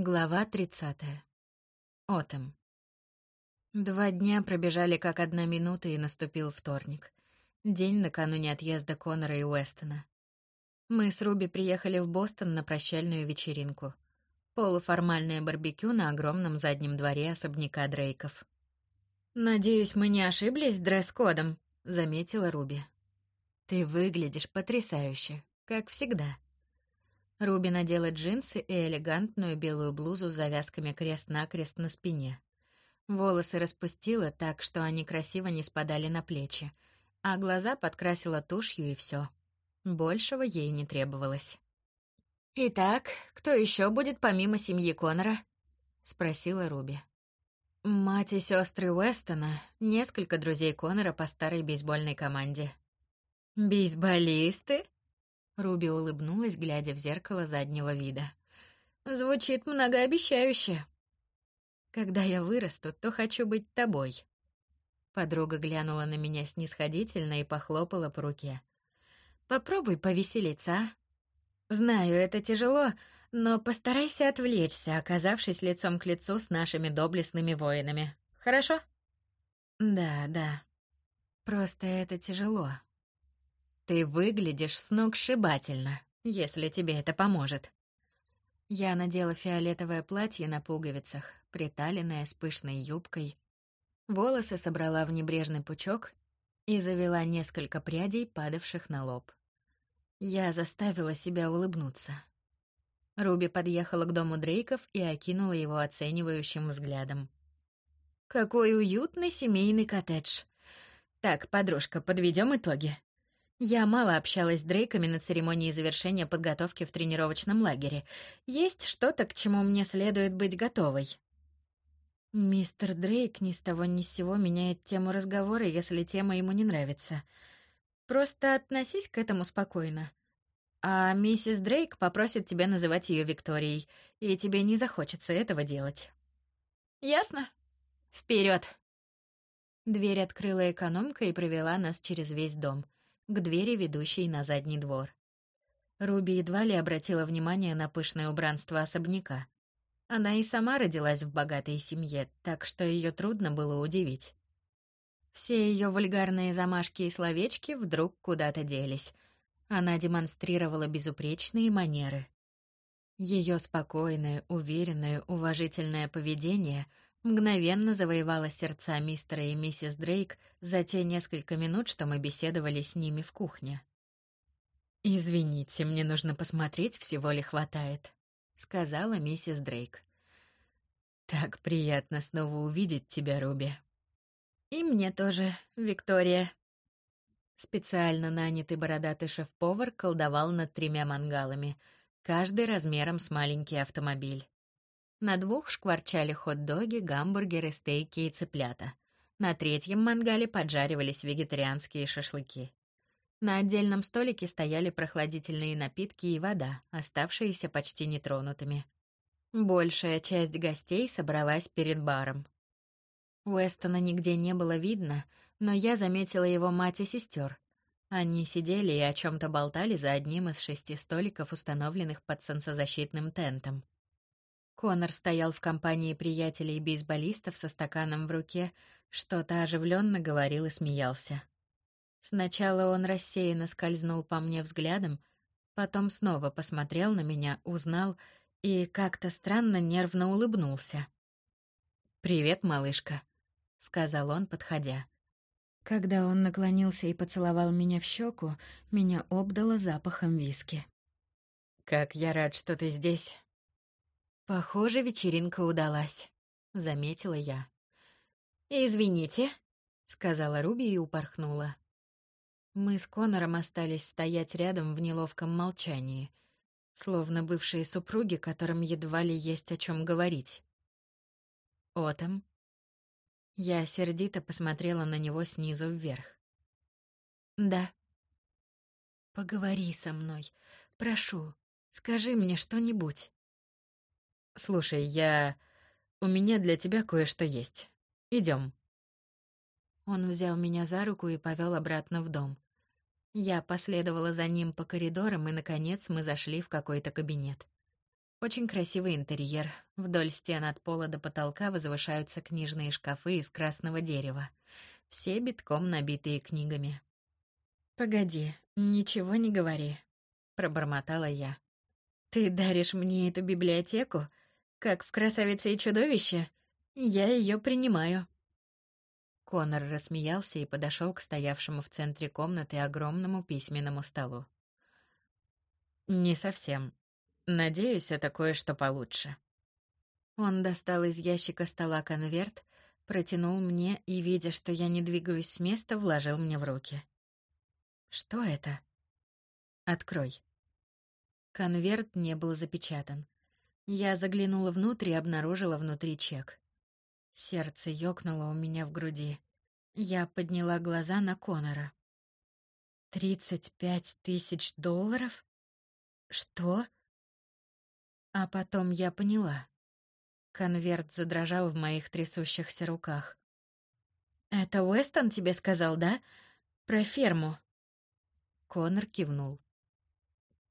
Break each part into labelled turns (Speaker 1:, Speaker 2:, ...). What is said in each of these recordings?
Speaker 1: Глава 30. Отом. Два дня пробежали как одна минута, и наступил вторник. День накануне отъезда Конора и Уэстона. Мы с Руби приехали в Бостон на прощальную вечеринку. Полуформальное барбекю на огромном заднем дворе особняка Дрейков. «Надеюсь, мы не ошиблись с дресс-кодом», — заметила Руби. «Ты выглядишь потрясающе, как всегда», Руби надела джинсы и элегантную белую блузу с завязками крест-накрест на спине. Волосы распустила так, что они красиво не спадали на плечи, а глаза подкрасила тушью и все. Большего ей не требовалось. «Итак, кто еще будет помимо семьи Конора?» — спросила Руби. «Мать и сестры Уэстона, несколько друзей Конора по старой бейсбольной команде». «Бейсболисты?» Руби улыбнулась, глядя в зеркало заднего вида. Звучит многообещающе. Когда я вырасту, то хочу быть тобой. Подруга глянула на меня снисходительно и похлопала по руке. Попробуй повеселиться, а? Знаю, это тяжело, но постарайся отвлечься, оказавшись лицом к лицу с нашими доблестными воинами. Хорошо? Да, да. Просто это тяжело. Ты выглядишь сногсшибательно, если тебе это поможет. Я надела фиолетовое платье на пуговицах, приталенное с пышной юбкой. Волосы собрала в небрежный пучок и завела несколько прядей, падавших на лоб. Я заставила себя улыбнуться. Руби подъехала к дому Дрейков и окинула его оценивающим взглядом. Какой уютный семейный коттедж. Так, подружка, подведем итоги. Я мало общалась с Дрейками на церемонии завершения подготовки в тренировочном лагере. Есть что-то, к чему мне следует быть готовой. Мистер Дрейк ни с того ни с сего меняет тему разговора, если тема ему не нравится. Просто относись к этому спокойно. А миссис Дрейк попросит тебя называть ее Викторией, и тебе не захочется этого делать. Ясно? Вперед! Дверь открыла экономка и провела нас через весь дом — к двери, ведущей на задний двор. Руби едва ли обратила внимание на пышное убранство особняка. Она и сама родилась в богатой семье, так что ее трудно было удивить. Все ее вульгарные замашки и словечки вдруг куда-то делись. Она демонстрировала безупречные манеры. Ее спокойное, уверенное, уважительное поведение — мгновенно завоевала сердца мистера и миссис Дрейк за те несколько минут, что мы беседовали с ними в кухне. «Извините, мне нужно посмотреть, всего ли хватает», — сказала миссис Дрейк. «Так приятно снова увидеть тебя, Руби». «И мне тоже, Виктория». Специально нанятый бородатый шеф-повар колдовал над тремя мангалами, каждый размером с маленький автомобиль. На двух шкварчали хот-доги, гамбургеры, стейки и цыплята. На третьем мангале поджаривались вегетарианские шашлыки. На отдельном столике стояли прохладительные напитки и вода, оставшиеся почти нетронутыми. Большая часть гостей собралась перед баром. Уэстона нигде не было видно, но я заметила его мать и сестер. Они сидели и о чем то болтали за одним из шести столиков, установленных под солнцезащитным тентом. Конор стоял в компании приятелей и бейсболистов со стаканом в руке, что-то оживленно говорил и смеялся. Сначала он рассеянно скользнул по мне взглядом, потом снова посмотрел на меня, узнал и как-то странно нервно улыбнулся. «Привет, малышка», — сказал он, подходя. Когда он наклонился и поцеловал меня в щеку, меня обдало запахом виски. «Как я рад, что ты здесь. Похоже, вечеринка удалась, заметила я. Извините, сказала Руби и упорхнула. Мы с Конором остались стоять рядом в неловком молчании, словно бывшие супруги, которым едва ли есть о чем говорить. Отом. Я сердито посмотрела на него снизу вверх. Да. Поговори со мной, прошу, скажи мне что-нибудь. Слушай, я... У меня для тебя кое-что есть. Идем. Он взял меня за руку и повел обратно в дом. Я последовала за ним по коридорам, и, наконец, мы зашли в какой-то кабинет. Очень красивый интерьер. Вдоль стен от пола до потолка возвышаются книжные шкафы из красного дерева. Все битком набитые книгами. «Погоди, ничего не говори», — пробормотала я. «Ты даришь мне эту библиотеку? Как в «Красавице и чудовище»? Я ее принимаю». Конор рассмеялся и подошел к стоявшему в центре комнаты огромному письменному столу. «Не совсем. Надеюсь, это кое-что получше». Он достал из ящика стола конверт, протянул мне и, видя, что я не двигаюсь с места, вложил мне в руки. «Что это?» «Открой». Конверт не был запечатан. Я заглянула внутрь и обнаружила внутри чек. Сердце ёкнуло у меня в груди. Я подняла глаза на Конора. «Тридцать пять тысяч долларов? Что?» А потом я поняла. Конверт задрожал в моих трясущихся руках. «Это Уэстон тебе сказал, да? Про ферму?» Конор кивнул.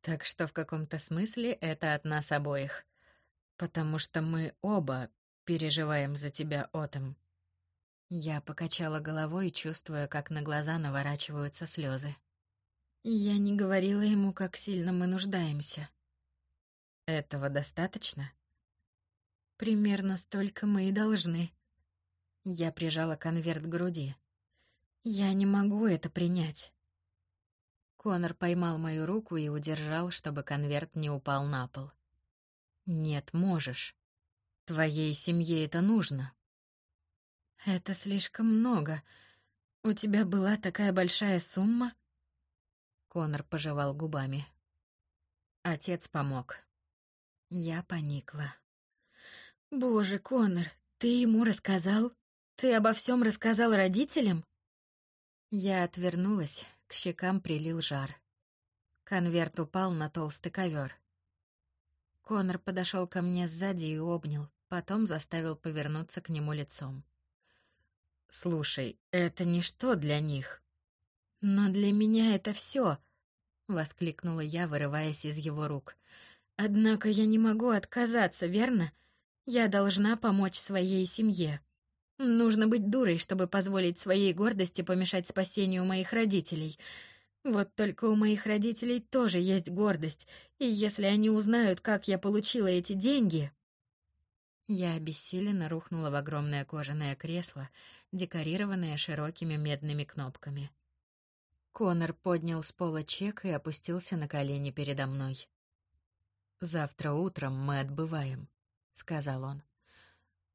Speaker 1: «Так что в каком-то смысле это от нас обоих. Потому что мы оба переживаем за тебя, Отом. Я покачала головой, чувствуя, как на глаза наворачиваются слезы. Я не говорила ему, как сильно мы нуждаемся. Этого достаточно? Примерно столько мы и должны. Я прижала конверт к груди. Я не могу это принять. Конор поймал мою руку и удержал, чтобы конверт не упал на пол. Нет, можешь. Твоей семье это нужно. Это слишком много. У тебя была такая большая сумма? Конор пожевал губами. Отец помог. Я поникла. Боже, Конор, ты ему рассказал? Ты обо всем рассказал родителям? Я отвернулась, к щекам прилил жар. Конверт упал на толстый ковер. Конор подошел ко мне сзади и обнял, потом заставил повернуться к нему лицом. Слушай, это ничто для них. Но для меня это все, воскликнула я, вырываясь из его рук. Однако я не могу отказаться, верно? Я должна помочь своей семье. Нужно быть дурой, чтобы позволить своей гордости помешать спасению моих родителей. Вот только у моих родителей тоже есть гордость, и если они узнают, как я получила эти деньги, я обессиленно рухнула в огромное кожаное кресло, декорированное широкими медными кнопками. Конор поднял с пола чек и опустился на колени передо мной. «Завтра утром мы отбываем», — сказал он.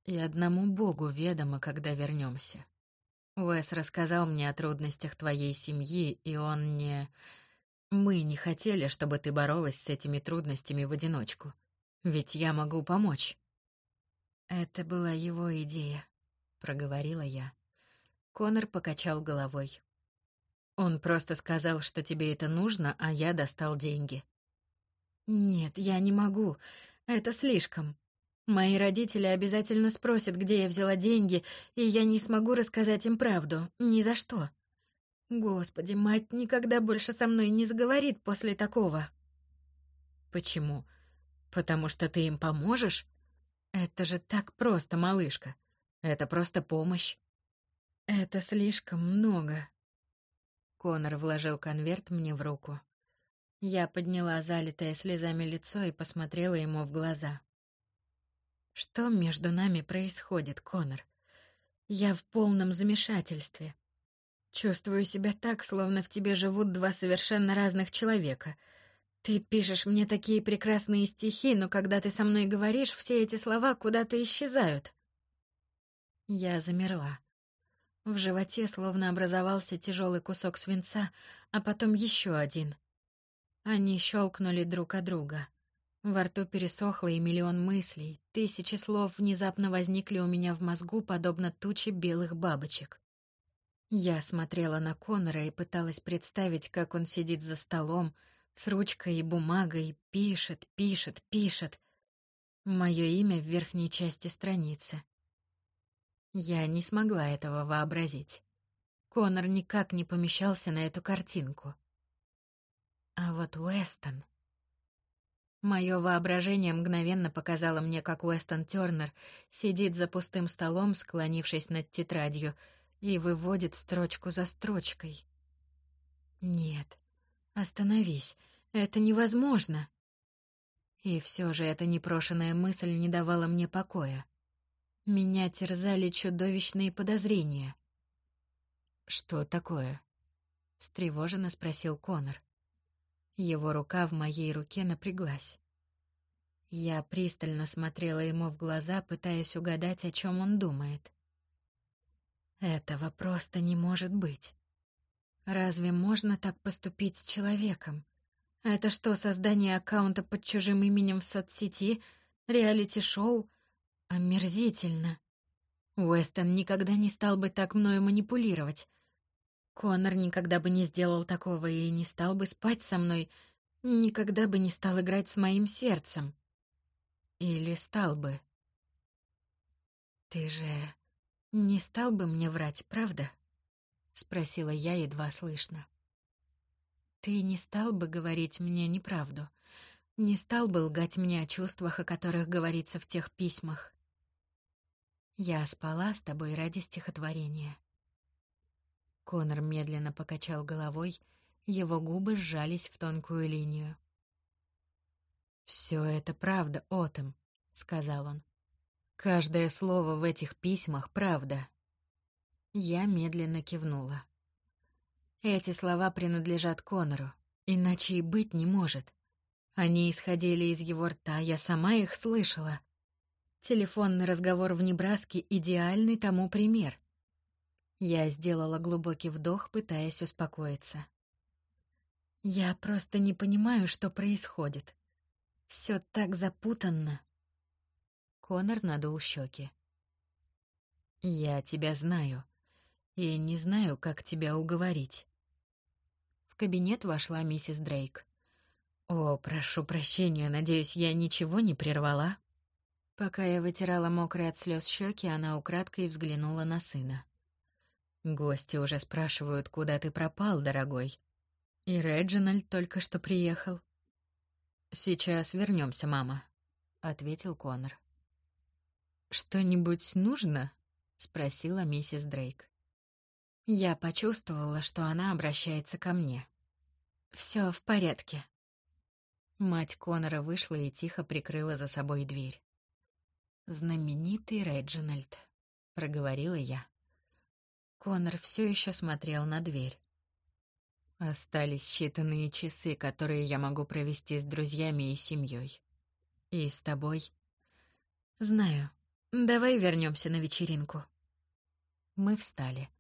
Speaker 1: «И одному Богу ведомо, когда вернемся. Уэс рассказал мне о трудностях твоей семьи, и он не... Мы не хотели, чтобы ты боролась с этими трудностями в одиночку. Ведь я могу помочь». Это была его идея, проговорила я. Конор покачал головой. Он просто сказал, что тебе это нужно, а я достал деньги. Нет, я не могу. Это слишком. Мои родители обязательно спросят, где я взяла деньги, и я не смогу рассказать им правду, ни за что. Господи, мать никогда больше со мной не заговорит после такого. Почему? Потому что ты им поможешь? Это же так просто, малышка. Это просто помощь. Это слишком много. Конор вложил конверт мне в руку. Я подняла залитое слезами лицо и посмотрела ему в глаза. Что между нами происходит, Конор? Я в полном замешательстве. Чувствую себя так, словно в тебе живут два совершенно разных человека — ты пишешь мне такие прекрасные стихи, но когда ты со мной говоришь, все эти слова куда-то исчезают. Я замерла. В животе словно образовался тяжелый кусок свинца, а потом еще один. Они щелкнули друг о друга. Во рту пересохло и миллион мыслей, тысячи слов внезапно возникли у меня в мозгу, подобно туче белых бабочек. Я смотрела на Конора и пыталась представить, как он сидит за столом, с ручкой и бумагой, пишет, пишет, пишет. Мое имя в верхней части страницы. Я не смогла этого вообразить. Конор никак не помещался на эту картинку. А вот Уэстон... Мое воображение мгновенно показало мне, как Уэстон Тёрнер сидит за пустым столом, склонившись над тетрадью, и выводит строчку за строчкой. Нет, остановись, это невозможно. И все же эта непрошенная мысль не давала мне покоя. Меня терзали чудовищные подозрения. Что такое? встревоженно спросил Конор. Его рука в моей руке напряглась. Я пристально смотрела ему в глаза, пытаясь угадать, о чем он думает. Этого просто не может быть. Разве можно так поступить с человеком? Это что, создание аккаунта под чужим именем в соцсети, реалити-шоу? Омерзительно. Уэстон никогда не стал бы так мною манипулировать. Конор никогда бы не сделал такого и не стал бы спать со мной, никогда бы не стал играть с моим сердцем. Или стал бы. Ты же не стал бы мне врать, правда? спросила я едва слышно. Ты не стал бы говорить мне неправду, не стал бы лгать мне о чувствах, о которых говорится в тех письмах. Я спала с тобой ради стихотворения. Конор медленно покачал головой, его губы сжались в тонкую линию. Все это правда, Отом, сказал он. Каждое слово в этих письмах правда. Я медленно кивнула. Эти слова принадлежат Конору, иначе и быть не может. Они исходили из его рта, я сама их слышала. Телефонный разговор в Небраске идеальный тому пример. Я сделала глубокий вдох, пытаясь успокоиться. Я просто не понимаю, что происходит. Все так запутанно. Конор надул щеки. Я тебя знаю и не знаю, как тебя уговорить. В кабинет вошла миссис Дрейк. О, прошу прощения, надеюсь, я ничего не прервала. Пока я вытирала мокрые от слез щеки, она украдкой взглянула на сына. Гости уже спрашивают, куда ты пропал, дорогой. И Реджинальд только что приехал. Сейчас вернемся, мама, ответил Конор. Что-нибудь нужно? спросила миссис Дрейк. Я почувствовала, что она обращается ко мне. Все в порядке. Мать Конора вышла и тихо прикрыла за собой дверь. Знаменитый Реджинальд, проговорила я. Конор все еще смотрел на дверь. Остались считанные часы, которые я могу провести с друзьями и семьей. И с тобой. Знаю. Давай вернемся на вечеринку. Мы встали.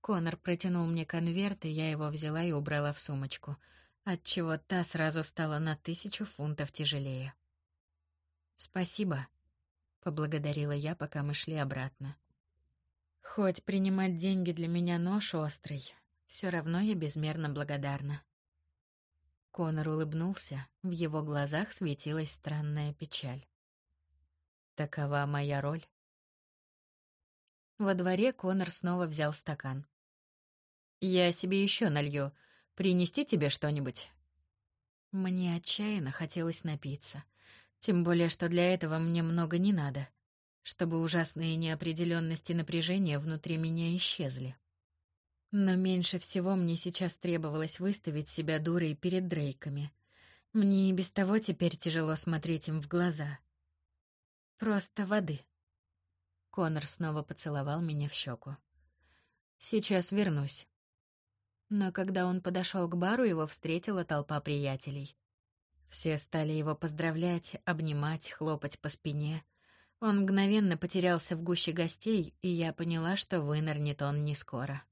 Speaker 1: Конор протянул мне конверт, и я его взяла и убрала в сумочку, отчего та сразу стала на тысячу фунтов тяжелее. Спасибо, поблагодарила я, пока мы шли обратно. Хоть принимать деньги для меня нож острый, все равно я безмерно благодарна. Конор улыбнулся, в его глазах светилась странная печаль. Такова моя роль. Во дворе Конор снова взял стакан. Я себе еще налью. Принести тебе что-нибудь? Мне отчаянно хотелось напиться, тем более что для этого мне много не надо чтобы ужасные неопределенности напряжения внутри меня исчезли. Но меньше всего мне сейчас требовалось выставить себя дурой перед Дрейками. Мне и без того теперь тяжело смотреть им в глаза. Просто воды. Конор снова поцеловал меня в щеку. Сейчас вернусь. Но когда он подошел к бару, его встретила толпа приятелей. Все стали его поздравлять, обнимать, хлопать по спине — он мгновенно потерялся в гуще гостей, и я поняла, что вынырнет он не скоро.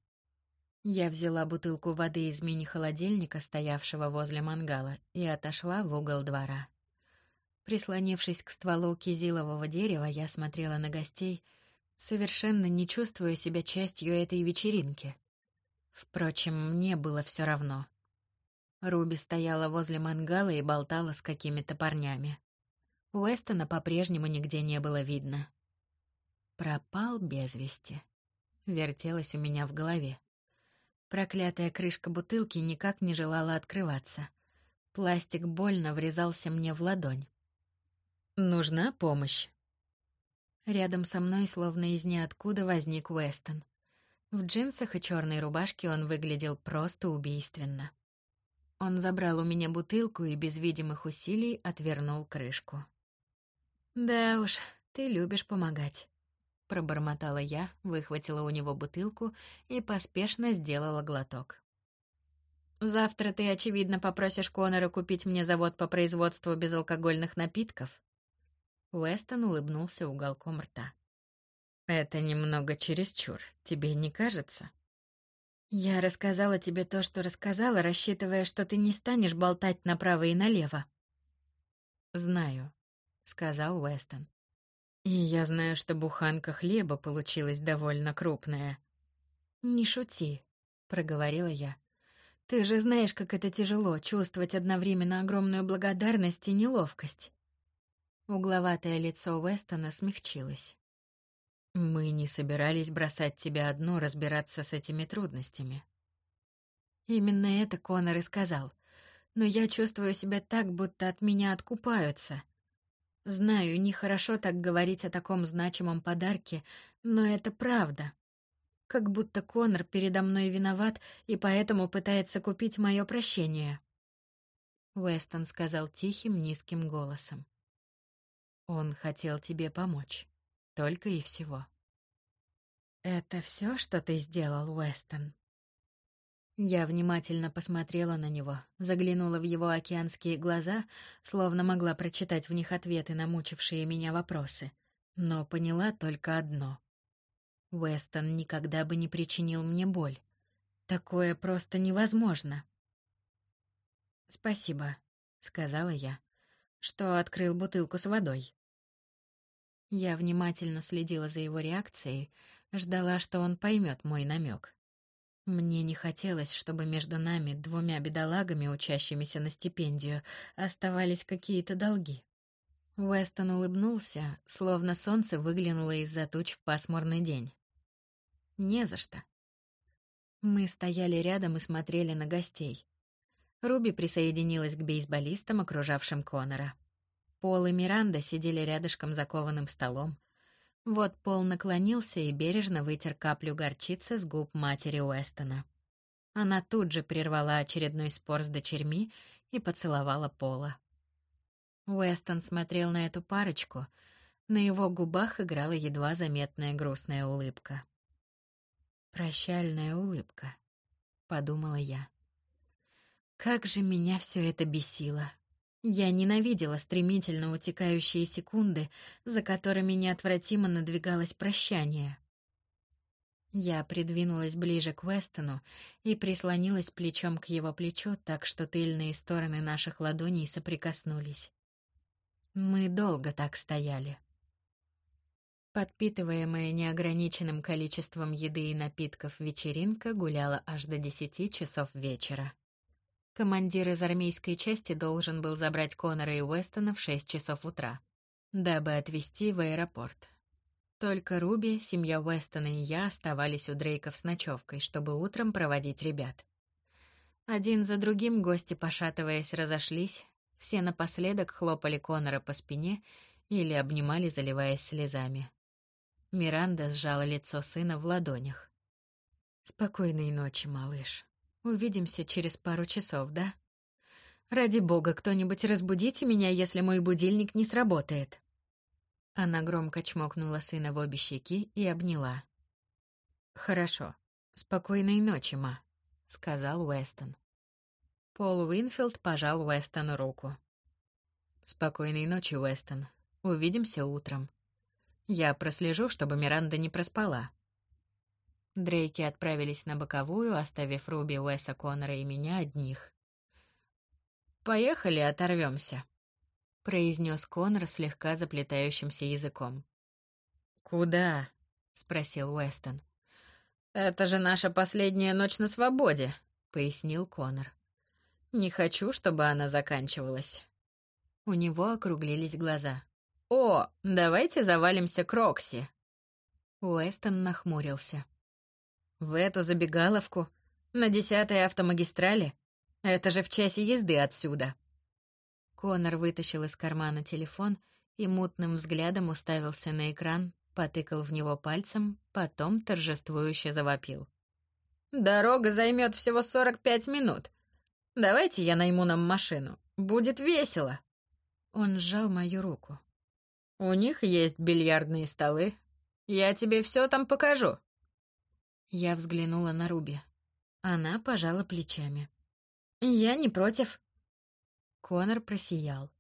Speaker 1: Я взяла бутылку воды из мини-холодильника, стоявшего возле мангала, и отошла в угол двора. Прислонившись к стволу кизилового дерева, я смотрела на гостей, совершенно не чувствуя себя частью этой вечеринки. Впрочем, мне было все равно. Руби стояла возле мангала и болтала с какими-то парнями. Уэстона по-прежнему нигде не было видно. Пропал без вести. Вертелось у меня в голове. Проклятая крышка бутылки никак не желала открываться. Пластик больно врезался мне в ладонь.
Speaker 2: Нужна помощь.
Speaker 1: Рядом со мной, словно из ниоткуда, возник Уэстон. В джинсах и черной рубашке он выглядел просто убийственно. Он забрал у меня бутылку и без видимых усилий отвернул крышку. «Да уж, ты любишь помогать», — пробормотала я, выхватила у него бутылку и поспешно сделала глоток. «Завтра ты, очевидно, попросишь Конора купить мне завод по производству безалкогольных напитков?» Уэстон улыбнулся уголком рта.
Speaker 2: Это немного чересчур, тебе не кажется?
Speaker 1: Я рассказала тебе то, что рассказала, рассчитывая, что ты не станешь болтать направо и налево.
Speaker 2: Знаю, сказал Уэстон. И я знаю, что буханка хлеба получилась довольно крупная.
Speaker 1: Не шути, проговорила я. Ты же знаешь, как это тяжело чувствовать одновременно огромную благодарность и неловкость. Угловатое лицо Уэстона смягчилось.
Speaker 2: Мы не собирались бросать тебя одну разбираться с этими трудностями.
Speaker 1: Именно это Конор и сказал. Но я чувствую себя так, будто от меня откупаются. Знаю, нехорошо так говорить о таком значимом подарке, но это правда. Как будто Конор передо мной виноват и поэтому пытается купить мое прощение. Уэстон сказал тихим, низким голосом.
Speaker 2: Он хотел тебе помочь. Только и всего.
Speaker 1: Это все, что ты сделал, Уэстон? Я внимательно посмотрела на него, заглянула в его океанские глаза, словно могла прочитать в них ответы на мучившие меня вопросы, но поняла только одно. Уэстон никогда бы не причинил мне боль. Такое просто невозможно. Спасибо, сказала я, что открыл бутылку с водой. Я внимательно следила за его реакцией, ждала, что он поймет мой намек. Мне не хотелось, чтобы между нами, двумя бедолагами, учащимися на стипендию, оставались какие-то долги. Уэстон улыбнулся, словно солнце выглянуло из-за туч в пасмурный день. Не за что. Мы стояли рядом и смотрели на гостей. Руби присоединилась к бейсболистам, окружавшим Конора. Пол и Миранда сидели рядышком за кованым столом. Вот Пол наклонился и бережно вытер каплю горчицы с губ матери Уэстона. Она тут же прервала очередной спор с дочерьми и поцеловала Пола. Уэстон смотрел на эту парочку. На его губах играла едва заметная грустная улыбка. «Прощальная улыбка», — подумала я. Как же меня все это бесило. Я ненавидела стремительно утекающие секунды, за которыми неотвратимо надвигалось прощание. Я придвинулась ближе к Уэстону и прислонилась плечом к его плечу, так что тыльные стороны наших ладоней соприкоснулись. Мы долго так стояли. Подпитываемая неограниченным количеством еды и напитков вечеринка гуляла аж до десяти часов вечера. Командир из армейской части должен был забрать Конора и Уэстона в шесть часов утра, дабы отвезти в аэропорт. Только Руби, семья Уэстона и я оставались у Дрейков с ночевкой, чтобы утром проводить ребят. Один за другим гости, пошатываясь, разошлись, все напоследок хлопали Конора по спине или обнимали, заливаясь слезами. Миранда сжала лицо сына в ладонях. «Спокойной ночи, малыш», Увидимся через пару часов, да? Ради бога, кто-нибудь разбудите меня, если мой будильник не сработает. Она громко чмокнула сына в обе щеки и обняла. Хорошо. Спокойной ночи, ма, сказал Уэстон. Пол Уинфилд пожал Уэстону руку. Спокойной ночи, Уэстон. Увидимся утром. Я прослежу, чтобы Миранда не проспала. Дрейки отправились на боковую, оставив Руби, Уэса, Коннора и меня одних. «Поехали, оторвемся», — произнес Коннор слегка заплетающимся языком.
Speaker 2: «Куда?»
Speaker 1: — спросил Уэстон.
Speaker 2: «Это же наша последняя ночь на свободе», — пояснил Коннор. «Не хочу, чтобы она заканчивалась».
Speaker 1: У него округлились глаза.
Speaker 2: «О, давайте завалимся к Рокси».
Speaker 1: Уэстон нахмурился.
Speaker 2: В эту забегаловку? На десятой автомагистрали? Это же в часе езды отсюда.
Speaker 1: Конор вытащил из кармана телефон и мутным взглядом уставился на экран, потыкал в него пальцем, потом торжествующе завопил. «Дорога займет всего сорок пять минут. Давайте я найму нам машину. Будет весело!» Он сжал мою руку. «У них есть бильярдные столы. Я тебе все там покажу». Я взглянула на Руби. Она пожала плечами. «Я не против». Конор просиял.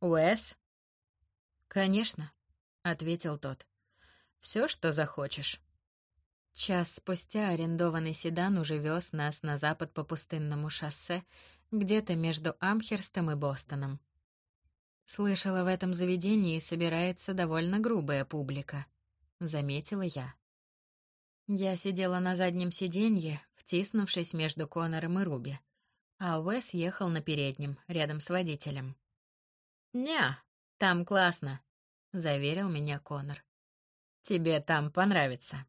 Speaker 1: «Уэс?» «Конечно», — ответил тот. «Все, что захочешь». Час спустя арендованный седан уже вез нас на запад по пустынному шоссе, где-то между Амхерстом и Бостоном. Слышала, в этом заведении собирается довольно грубая публика, заметила я. Я сидела на заднем сиденье, втиснувшись между Конором и Руби, а Уэс ехал на переднем, рядом с водителем. «Не, там классно», — заверил меня Конор. «Тебе там понравится».